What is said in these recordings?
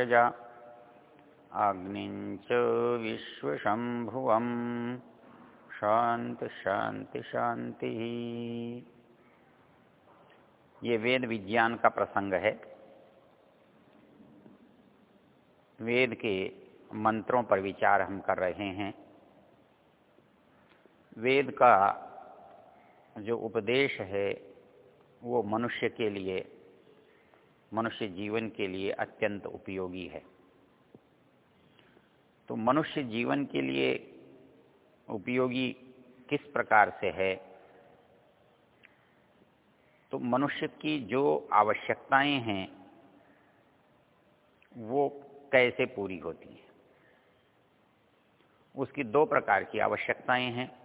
भेषजा अग्निं च विश्वशम्भुवं शांति शांति शांति ये वेद विज्ञान का प्रसंग है। वेद के मंत्रों पर विचार हम कर रहे हैं। वेद का जो उपदेश है, वो मनुष्य के लिए मनुष्य जीवन के लिए अत्यंत उपयोगी है। तो मनुष्य जीवन के लिए उपयोगी किस प्रकार से है? तो मनुष्य की जो आवश्यकताएँ हैं, वो कैसे पूरी होती हैं? उसकी दो प्रकार की आवश्यकताएँ हैं।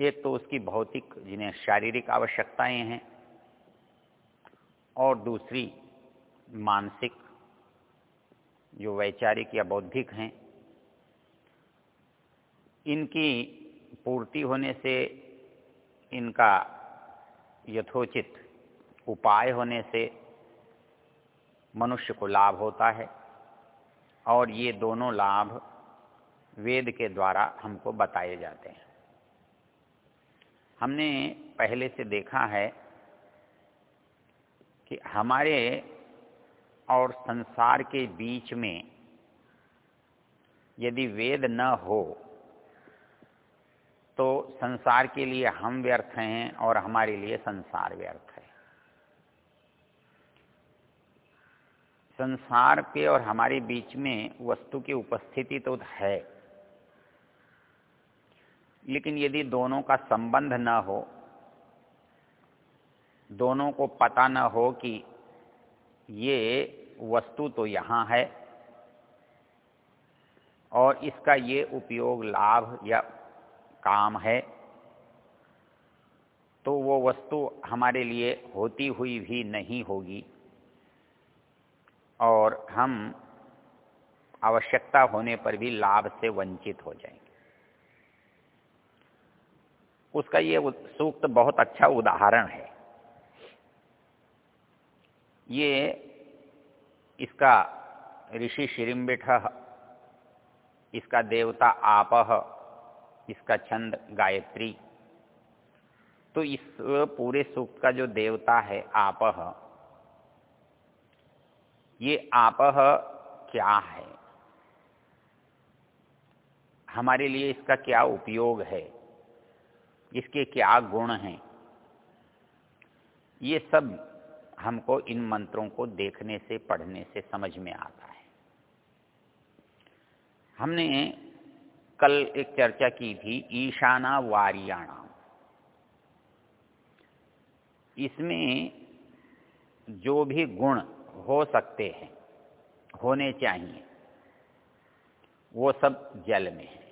एक तो उसकी भौतिक, जिन्हें शारीरिक आवश्यकताएँ हैं और दूसरी मानसिक, जो वैचारिक या बौद्धिक हैं, इनकी पूर्ति होने से इनका यथोचित उपाय होने से मनुष्य को लाभ होता है। और ये दोनों लाभ वेद के द्वारा हमको बताए जाते हैं। हमने पहले से देखा है कि हमारे और संसार के बीच में यदि वेद न हो तो संसार के लिए हम व्यर्थ हैं और हमारे लिए संसार व्यर्थ है। संसार के और हमारे बीच में वस्तु की उपस्थिति तो है, लेकिन यदि दोनों का संबंध न हो दोनों को पता न हो कि ये वस्तु तो यहाँ है और इसका ये उपयोग लाभ या काम है। तो वो वस्तु हमारे लिए होती हुई भी नहीं होगी और हम आवश्यकता होने पर भी लाभ से वंचित हो जाएँगे। उसका ये सूक्त बहुत अच्छा उदाहरण है। ये इसका ऋषि शिरिम्बिठ, इसका देवता आपह इसका छंद गायत्री। तो इस पूरे सूक्त का जो देवता है आपह ये आपह क्या है? हमारे लिए इसका क्या उपयोग है? इसके क्या गुण हैं? ये सब हमको इन मंत्रों को देखने से, पढ़ने से समझ में आता है। हमने कल एक चर्चा की थी, ईशाना वारियाणा इसमें जो भी गुण हो सकते हैं, होने चाहिए, वो सब जल में है।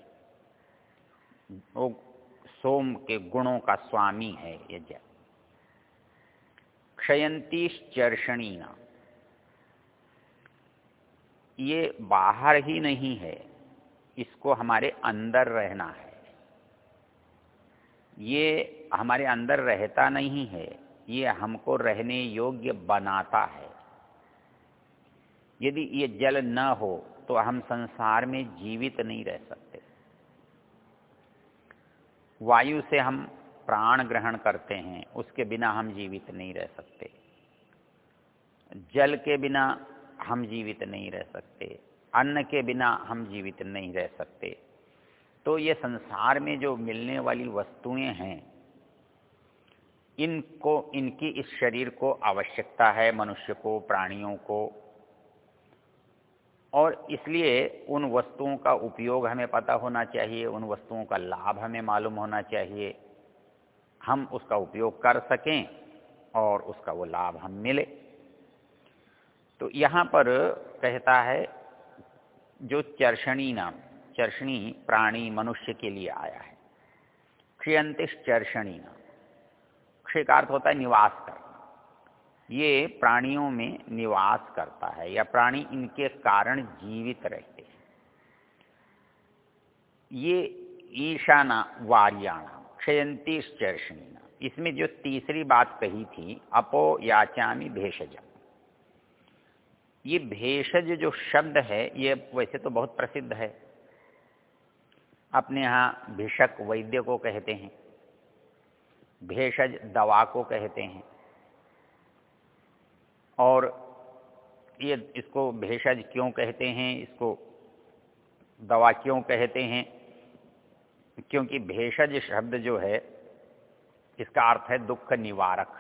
वो सोम के गुणों का स्वामी है ये जल। क्षयंतीश्चर्षणीना। ये बाहर ही नहीं है, इसको हमारे अंदर रहना है। ये हमारे अंदर रहता नहीं है, ये हमको रहने योग्य बनाता है। यदि ये जल न हो तो हम संसार में जीवित नहीं रह सकते। वायु से हम प्राण ग्रहण करते हैं, उसके बिना हम जीवित नहीं रह सकते। जल के बिना हम जीवित नहीं रह सकते, अन्न के बिना हम जीवित नहीं रह सकते। तो ये संसार में जो मिलने वाली वस्तुएँ हैं, इनको, इनकी इस शरीर को आवश्यकता है मनुष्य को, प्राणियों को। और इसलिए उन वस्तुओं का उपयोग हमें पता होना चाहिए, उन वस्तुओं का लाभ हमें मालूम होना चाहिए। हम उसका उपयोग कर सकें और उसका वो लाभ हम मिले। तो यहाँ पर कहता है, जो चर्षणी नाम, चर्षणी प्राणी मनुष्य के लिए आया है। क्षयंतिश चर्षणी नाम। क्षय का अर्थ होता है निवास करना। ये प्राणियों में निवास करता है या प्राणी इनके कारण जीवित रहते हैं। ये ईशाना वार्याणा क्षयंती चर्षणीना इसमें जो तीसरी बात कही थी, अपो याचामी भेषज। ये भेषज जो शब्द है, ये वैसे तो बहुत प्रसिद्ध है। अपने यहाँ भिषक वैद्य को कहते हैं, भेषज दवा को कहते हैं, और ये इसको भेषज क्यों कहते हैं, इसको दवा क्यों कहते हैं क्योंकि भेषज शब्द जो है, इसका अर्थ है दुख निवारक।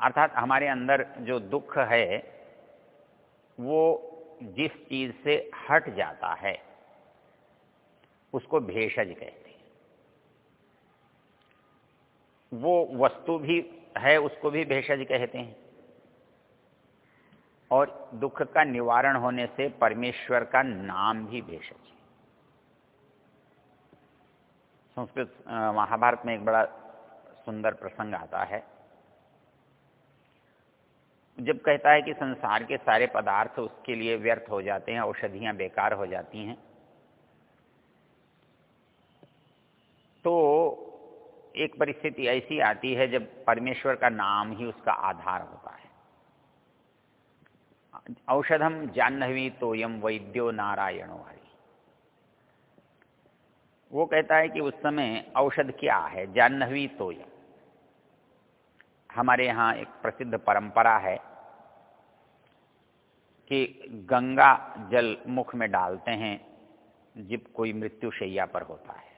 अर्थात हमारे अंदर जो दुख है, वो जिस चीज़ से हट जाता है, उसको भेषज कहते हैं। वो वस्तु भी है, उसको भी भेषज कहते हैं। और दुख का निवारण होने से परमेश्वर का नाम भी भेषज है संस्कृत महाभारत में एक बड़ा सुंदर प्रसंग आता है। जब कहता है कि संसार के सारे पदार्थ उसके लिए व्यर्थ हो जाते हैं, औषधियाँ बेकार हो जाती हैं तो एक परिस्थिति ऐसी आती है जब परमेश्वर का नाम ही उसका आधार होता है। औषधम जाह्नवी तोयम वैद्यो नारायणो हरि। वो कहता है कि उस समय औषध क्या है? जाह्नवी तोयम हमारे यहाँ एक प्रसिद्ध परंपरा है कि गंगा जल मुख में डालते हैं, जब कोई मृत्यु शैया पर होता है।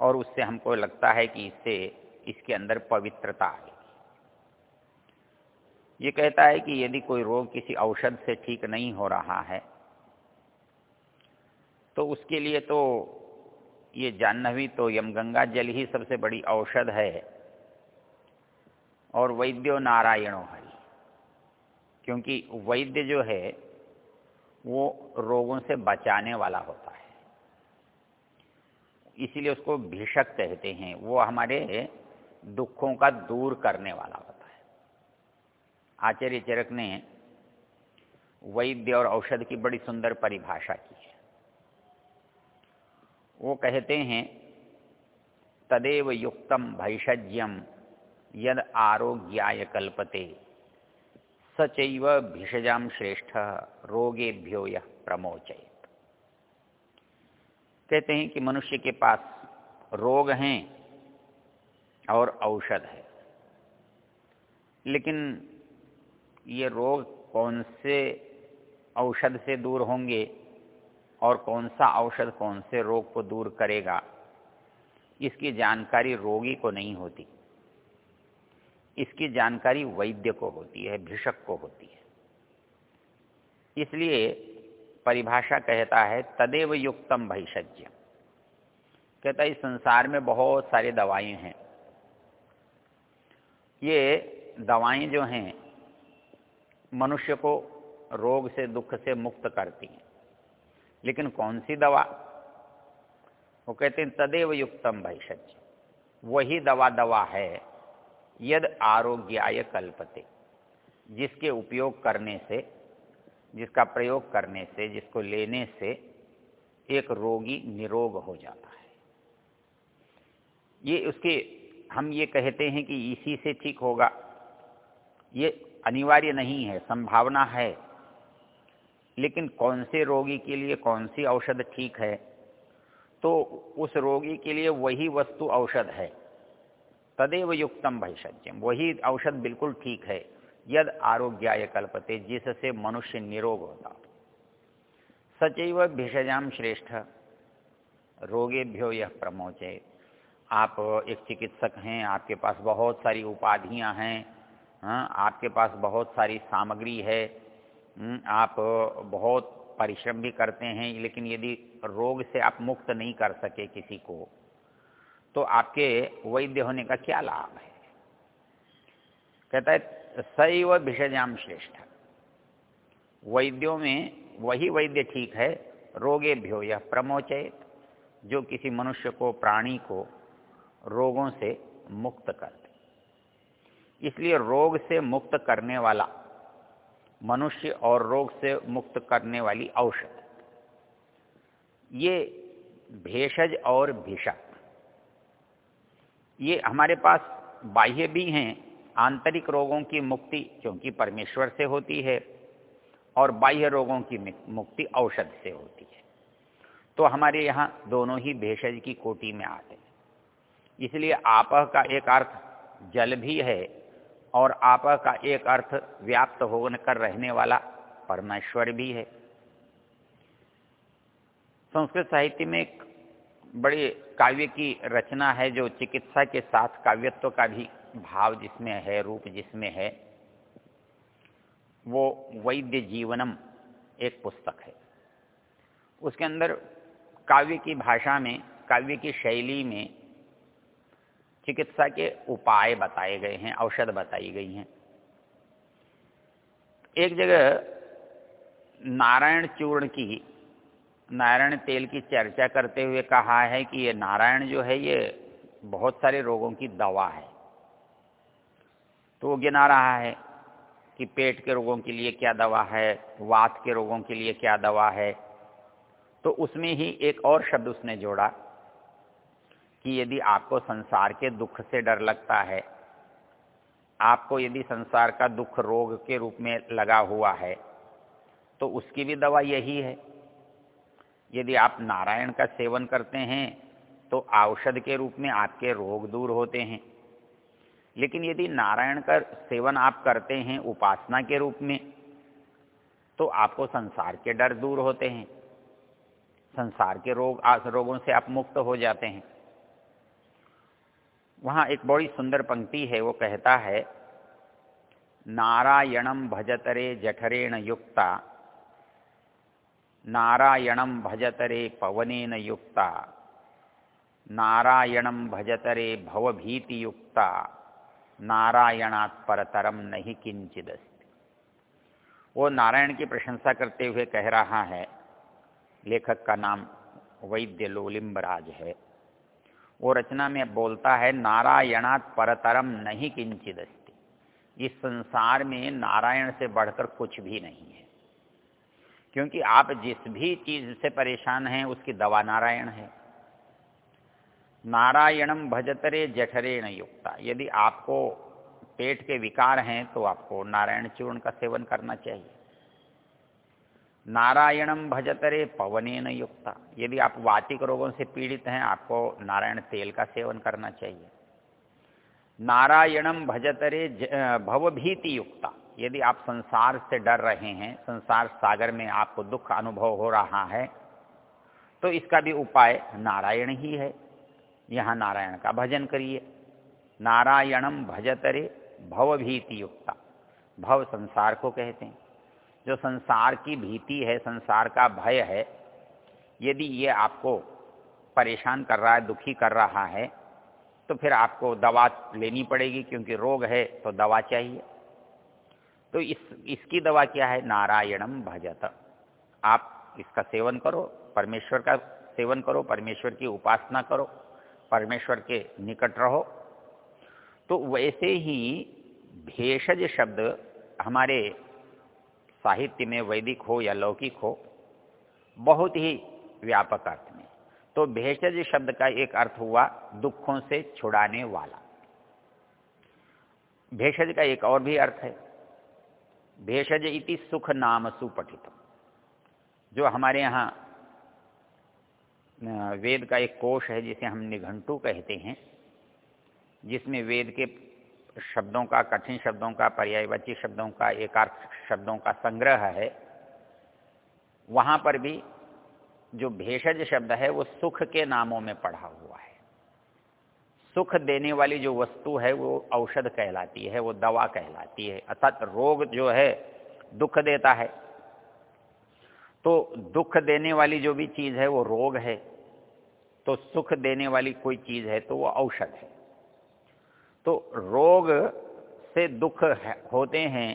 और उससे हमको लगता है कि इससे इसके अंदर पवित्रता आएगी। ये कहता है कि यदि कोई रोग किसी औषध से ठीक नहीं हो रहा है तो उसके लिए तो ये जाह्नवी तो यमगंगा जल ही सबसे बड़ी औषध है। और वैद्यो नारायणो हरि। क्योंकि वैद्य जो है, वो रोगों से बचाने वाला होता है। इसीलिए उसको भिषक कहते हैं। वो हमारे दुखों का दूर करने वाला होता है। आचार्य चरक ने वैद्य और औषध की बड़ी सुंदर परिभाषा की। वो कहते हैं, तदेव युक्तम भैषज्यम यद आरोग्याय कल्पते, सचैव भिषजाम श्रेष्ठ रोगेभ्यो यह प्रमोचयत। कहते हैं कि मनुष्य के पास रोग हैं और औषध है, लेकिन ये रोग कौन से औषध से दूर होंगे? और कौन सा औषध कौन से रोग को दूर करेगा, इसकी जानकारी रोगी को नहीं होती। इसकी जानकारी वैद्य को होती है, भिषक को होती है। इसलिए परिभाषा कहता है, तदेव युक्तम भैषज्य। कहता है, इस संसार में बहुत सारी दवाएँ हैं। ये दवाएँ जो हैं, मनुष्य को रोग से, दुख से मुक्त करती हैं। लेकिन कौन सी दवा? वो कहते हैं, तदेव युक्तम भैषज्य वही दवा दवा है, यद आरोग्याय कल्पते। जिसके उपयोग करने से, जिसका प्रयोग करने से, जिसको लेने से एक रोगी निरोग हो जाता है। ये उसके, हम ये कहते हैं कि इसी से ठीक होगा। ये अनिवार्य नहीं है, संभावना है। लेकिन कौन से रोगी के लिए कौन सी औषध ठीक है? तो उस रोगी के लिए वही वस्तु औषध है। तदेव युक्तम भैषज्यम वही औषध बिल्कुल ठीक है। यद आरोग्याय कल्पते जिससे मनुष्य निरोग होता। सचैव भिषजाम श्रेष्ठ। रोगेभ्यो यह प्रमोचे। आप एक चिकित्सक हैं आपके पास बहुत सारी उपाधियाँ हैं हाँ, आपके पास बहुत सारी सामग्री है। आप बहुत परिश्रम भी करते हैं, लेकिन यदि रोग से आप मुक्त नहीं कर सके किसी को तो आपके वैद्य होने का क्या लाभ है? कहता है, सैव भिषजाम श्रेष्ठ। वैद्यों में वही वैद्य ठीक है रोगे भ्यो यह प्रमोचयत जो किसी मनुष्य को, प्राणी को रोगों से मुक्त करते। इसलिए रोग से मुक्त करने वाला मनुष्य और रोग से मुक्त करने वाली औषध। ये भेषज और भिषा। ये हमारे पास बाह्य भी हैं, आंतरिक रोगों की मुक्ति क्योंकि परमेश्वर से होती है और बाह्य रोगों की मुक्ति औषध से होती है। तो हमारे यहाँ दोनों ही भेषज की कोटि में आते हैं। इसलिए आपह का एक अर्थ, जल भी है और आपह का एक अर्थ व्याप्त होने कर रहने वाला परमेश्वर भी है। संस्कृत साहित्य में एक बड़ी काव्य की रचना है जो चिकित्सा के साथ काव्यत्व का भी भाव जिसमें है, रूप जिसमें है, वो वैद्य जीवनम एक पुस्तक है। उसके अंदर काव्य की भाषा में, काव्य की शैली में चिकित्सा के उपाय बताए गए हैं, औषध बताई गई हैं। एक जगह नारायण चूर्ण की, नारायण तेल की चर्चा करते हुए कहा है कि ये नारायण जो है, ये बहुत सारे रोगों की दवा है। तो वो गिना रहा है कि पेट के रोगों के लिए क्या दवा है, वात के रोगों के लिए क्या दवा है। तो उसमें ही एक और शब्द उसने जोड़ा कि यदि आपको संसार के दुख से डर लगता है, आपको यदि संसार का दुख रोग के रूप में लगा हुआ है तो उसकी भी दवा यही है। यदि आप नारायण का सेवन करते हैं तो औषध के रूप में आपके रोग दूर होते हैं। लेकिन यदि नारायण का सेवन आप करते हैं उपासना के रूप में तो आपको संसार के डर दूर होते हैं। संसार के रोग रोगों से आप मुक्त हो जाते हैं। वहाँ एक बड़ी सुंदर पंक्ति है, वो कहता है नारायणम भजतरे जठरेण युक्ता। नारायणम भजतरे पवनेन युक्ता। नारायणम भजतरे भवभीति युक्ता नारायणात् परतरम नहीं किंचित वो नारायण की प्रशंसा करते हुए कह रहा है, लेखक का नाम वैद्य लोलिम्बराज है। वो रचना में बोलता है, नारायणात् परतरम नहीं किंचित इस संसार में नारायण से बढ़कर कुछ भी नहीं है। क्योंकि आप जिस भी चीज़ से परेशान हैं, उसकी दवा नारायण है। नारायणम भजतरे जठरेण युक्ता। यदि आपको पेट के विकार हैं तो आपको नारायण चूर्ण का सेवन करना चाहिए। नारायणम भजतरे पवनेन युक्ता। यदि आप वातिक रोगों से पीड़ित हैं, आपको नारायण तेल का सेवन करना चाहिए। नारायणम भजतरे भवभीति युक्ता। यदि आप संसार से डर रहे हैं, संसार सागर में आपको दुख अनुभव हो रहा है तो इसका भी उपाय नारायण ही है। यहाँ नारायण का भजन करिए। नारायणम भजतरे भवभीति युक्ता। भव संसार को कहते हैं। जो संसार की भीति है, संसार का भय है, यदि ये आपको परेशान कर रहा है, दुखी कर रहा है तो फिर आपको दवा लेनी पड़ेगी, क्योंकि रोग है तो दवा चाहिए। तो इस, इसकी दवा क्या है? नारायणम भजत। आप इसका सेवन करो, परमेश्वर का सेवन करो, परमेश्वर की उपासना करो, परमेश्वर के निकट रहो। तो वैसे ही भेषज शब्द हमारे साहित्य में वैदिक हो या लौकिक हो, बहुत ही व्यापक अर्थ में। तो भेषज शब्द का एक अर्थ हुआ दुखों से छुड़ाने वाला। भेषज का एक और भी अर्थ है, भेषज इति सुख नाम सुपठित जो हमारे यहाँ वेद का एक कोश है जिसे हम निघंटू कहते हैं, जिसमें वेद के शब्दों का, कठिन शब्दों का, पर्यायवाची शब्दों का, एकार्थ शब्दों का संग्रह है, वहाँ पर भी जो भेषज शब्द है, वो सुख के नामों में पढ़ा हुआ है। सुख देने वाली जो वस्तु है, वो औषध कहलाती है, वो दवा कहलाती है, अर्थात रोग जो है, दुख देता है। तो दुख देने वाली जो भी चीज़ है, वो रोग है तो सुख देने वाली कोई चीज़ है तो वो औषध है। तो रोग से दुख होते हैं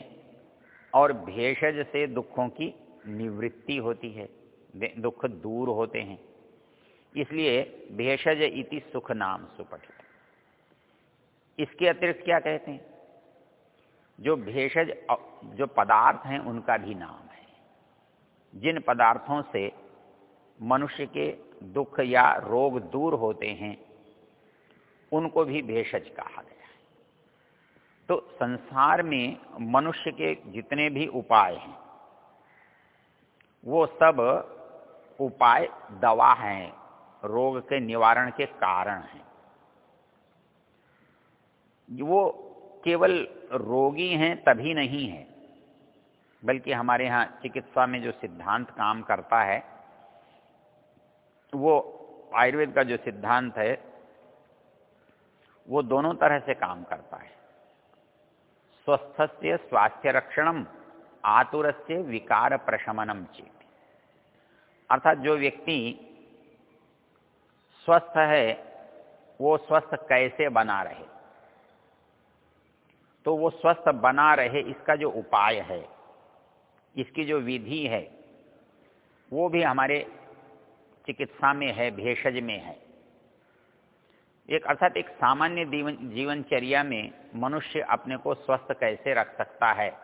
और भेषज से दुखों की निवृत्ति होती है दुख दूर होते हैं। इसलिए भेषज इति सुख नाम सुपट इसके अतिरिक्त क्या कहते हैं? जो भेषज, जो पदार्थ हैं, उनका भी नाम है। जिन पदार्थों से मनुष्य के दुख या रोग दूर होते हैं, उनको भी भेषज कहा गया तो संसार में मनुष्य के जितने भी उपाय हैं, वो सब उपाय दवा हैं, रोग के निवारण के कारण हैं। वो केवल रोगी हैं तभी नहीं है, बल्कि हमारे यहाँ चिकित्सा में जो सिद्धांत काम करता है, वो आयुर्वेद का जो सिद्धांत है, वो दोनों तरह से काम करता है। स्वस्थ से स्वास्थ्य रक्षणम आतुर से विकार प्रशमनम चेत। अर्थात जो व्यक्ति स्वस्थ है, वो स्वस्थ कैसे बना रहे? तो वो स्वस्थ बना रहे, इसका जो उपाय है, इसकी जो विधि है, वो भी हमारे चिकित्सा में है, भेषज में है। एक अर्थात एक सामान्य जीवनचर्या में मनुष्य अपने को स्वस्थ कैसे रख सकता है?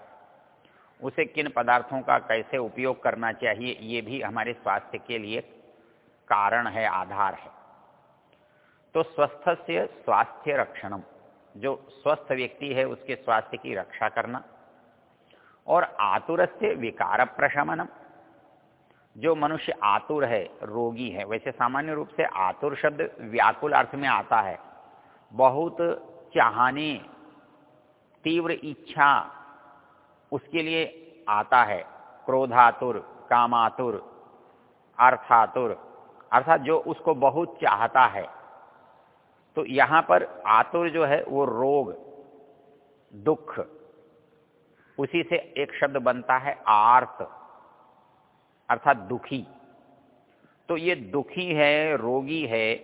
उसे किन पदार्थों का कैसे उपयोग करना चाहिए? ये भी हमारे स्वास्थ्य के लिए कारण है, आधार है। तो स्वस्थ से स्वास्थ्य रक्षणम, जो स्वस्थ व्यक्ति है उसके स्वास्थ्य की रक्षा करना और आतुर से विकार प्रशमनम। जो मनुष्य आतुर है, रोगी है, वैसे सामान्य रूप से आतुर शब्द व्याकुल अर्थ में आता है। बहुत चाहने, तीव्र इच्छा उसके लिए आता है। क्रोधातुर, कामातुर, अर्थातुर, अर्थात जो उसको बहुत चाहता है। तो यहाँ पर आतुर जो है, वो रोग, दुख, उसी से एक शब्द बनता है आर्त। अर्थात दुखी। तो ये दुखी है, रोगी है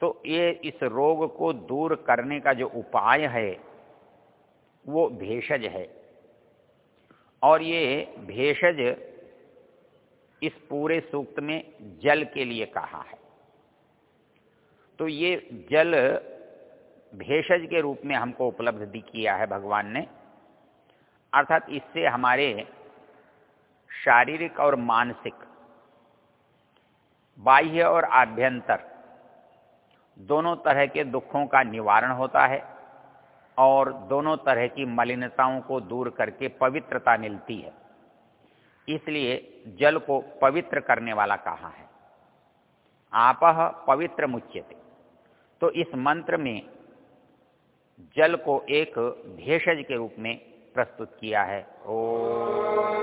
तो ये इस रोग को दूर करने का जो उपाय है, वो भेषज है। और ये भेषज इस पूरे सूक्त में जल के लिए कहा है। तो ये जल भेषज के रूप में हमको उपलब्ध किया है भगवान ने। अर्थात इससे हमारे शारीरिक और मानसिक, बाह्य और आभ्यंतर, दोनों तरह के दुखों का निवारण होता है और दोनों तरह की मलिनताओं को दूर करके पवित्रता मिलती है। इसलिए जल को पवित्र करने वाला कहा है। आप पवित्र मुच्यते। तो इस मंत्र में जल को एक भेषज के रूप में प्रस्तुत किया है। ओ